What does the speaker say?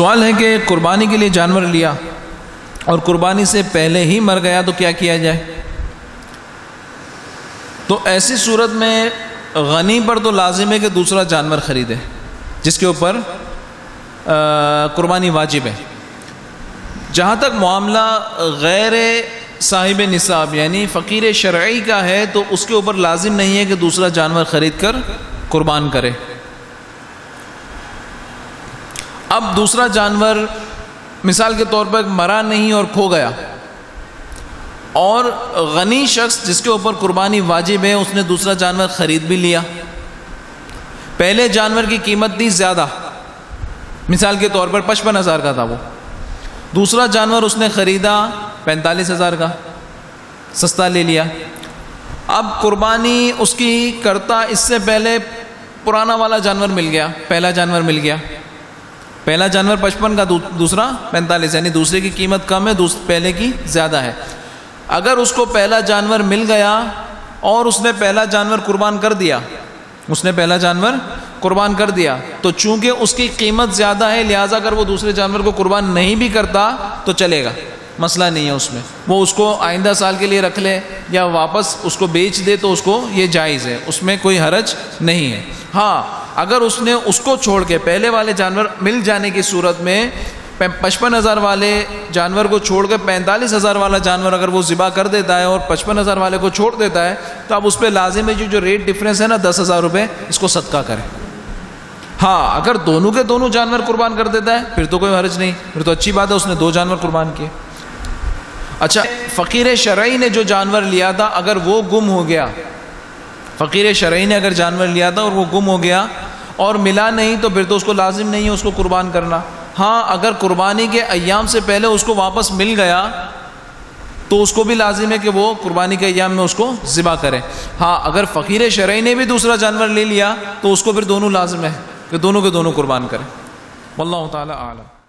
سوال ہے کہ قربانی کے لیے جانور لیا اور قربانی سے پہلے ہی مر گیا تو کیا کیا جائے؟ تو ایسی صورت میں غنی پر تو لازم ہے کہ دوسرا جانور خریدے، جس کے اوپر قربانی واجب ہے۔ جہاں تک معاملہ غیر صاحب نصاب یعنی فقیر شرعی کا ہے تو اس کے اوپر لازم نہیں ہے کہ دوسرا جانور خرید کر قربان کرے۔ اب دوسرا جانور مثال کے طور پر مرا نہیں اور کھو گیا۔ اور غنی شخص جس کے اوپر قربانی واجب ہے، اس نے دوسرا جانور خرید بھی لیا۔ پہلے جانور کی قیمت تھی زیادہ۔ مثال کے طور پر پچپن ہزار کا تھا وہ۔ دوسرا جانور اس نے خریدا پینتالیس ہزار کا۔ سستا لے لیا۔ اب قربانی اس کی کرتا اس سے پہلے پرانا والا جانور مل گیا، پہلا جانور مل گیا۔ پہلا جانور پچپن کا دوسرا پینتالیس یعنی دوسرے کی قیمت کم ہے پہلے کی زیادہ ہے۔ اگر اس کو پہلا جانور مل گیا اور اس نے پہلا جانور قربان کر دیا، اس نے پہلا جانور قربان کر دیا، تو چونکہ اس کی قیمت زیادہ ہے، لہٰذا اگر وہ دوسرے جانور کو قربان نہیں بھی کرتا تو چلے گا۔ مسئلہ نہیں ہے اس میں۔ وہ اس کو آئندہ سال کے لیے رکھ لے یا واپس اس کو بیچ دے تو اس کو یہ جائز ہے۔ اس میں کوئی حرج نہیں ہے۔ ہاں اگر اس نے اس کو چھوڑ کے پہلے والے جانور مل جانے کی صورت میں پچپن ہزار والے جانور کو چھوڑ کے پینتالیس ہزار والا جانور اگر وہ ذبح کر دیتا ہے اور پچپن ہزار والے کو چھوڑ دیتا ہے، تو اب اس پہ لازم ہے جو جو ریٹ ڈفرینس ہے نا، دس ہزار روپے، اس کو صدقہ کرے ہاں اگر دونوں کے دونوں جانور قربان کر دیتا ہے، پھر تو کوئی حرج نہیں، پھر تو اچھی بات ہے، اس نے دو جانور قربان کیے۔ اچھا فقیر شرعی نے جو جانور لیا تھا، اگر وہ گم ہو گیا، فقیر شرعی نے اگر جانور لیا تھا اور وہ گم ہو گیا اور ملا نہیں تو پھر تو اس کو لازم نہیں ہے اس کو قربان کرنا۔ ہاں اگر قربانی کے ایام سے پہلے اس کو واپس مل گیا، تو اس کو بھی لازم ہے کہ وہ قربانی کے ایام میں اس کو ذبح کرے۔ ہاں اگر فقیر شرعی نے بھی دوسرا جانور لے لیا، تو اس کو پھر دونوں لازم ہے کہ دونوں کے دونوں قربان کریں واللہ تعالی عالم